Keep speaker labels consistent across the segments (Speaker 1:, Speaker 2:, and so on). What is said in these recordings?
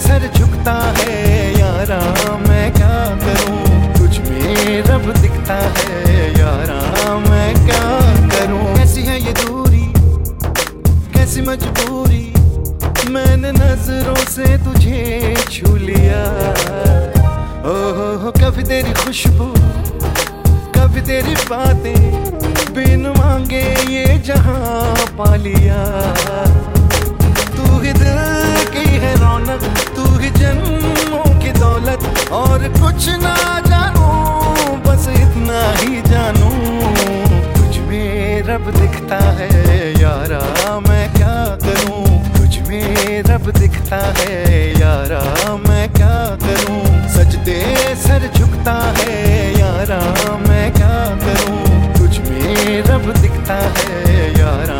Speaker 1: Sir झुकता है, यारा मैं क्या करूँ? तुझ में रब दिखता है, यारा मैं क्या करूँ? कैसी है ये दूरी? कैसी मजबूरी? मैंने नज़रों से तुझे छू लिया। ओह कभी तेरी खुशबू, कभी तेरी बातें, बिन मांगे ये जहाँ पा लिया। जन्मों की दौलत और कुछ ना जानू, बस इतना ही जानू। तुझ में रब दिखता है, यारा मैं क्या करूँ? तुझ में रब दिखता है, यारा मैं क्या करूँ? सजदे सर झुकता है, यारा मैं क्या करूँ? तुझ में रब दिखता है, यारा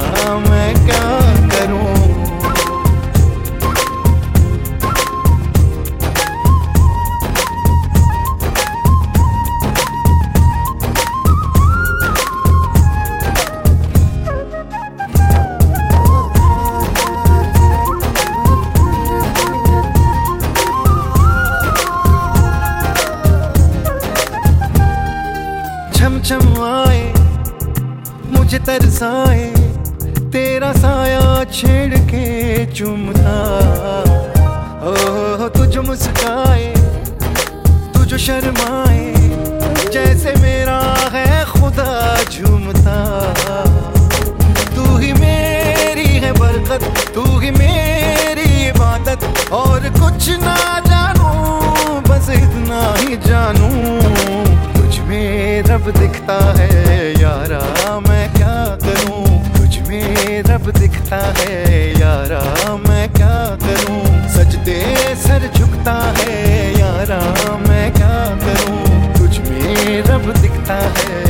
Speaker 1: छम आए मुझे तरसाए, तेरा साया छेड़ के चुमता ओ तुझ मुस्काए, तुझ शर्माए, जैसे मेरा है खुदा झूमता तू ही मेरी है बरकत, तू ही मेरी इबादत, और कुछ ना जानू, बस इतना ही जानू। दिखता है, यारा मैं क्या करूँ? तुझ में रब दिखता है, यारा मैं क्या करूँ? दे सर झुकता है, यारा मैं क्या करूँ? तुझ में रब दिखता है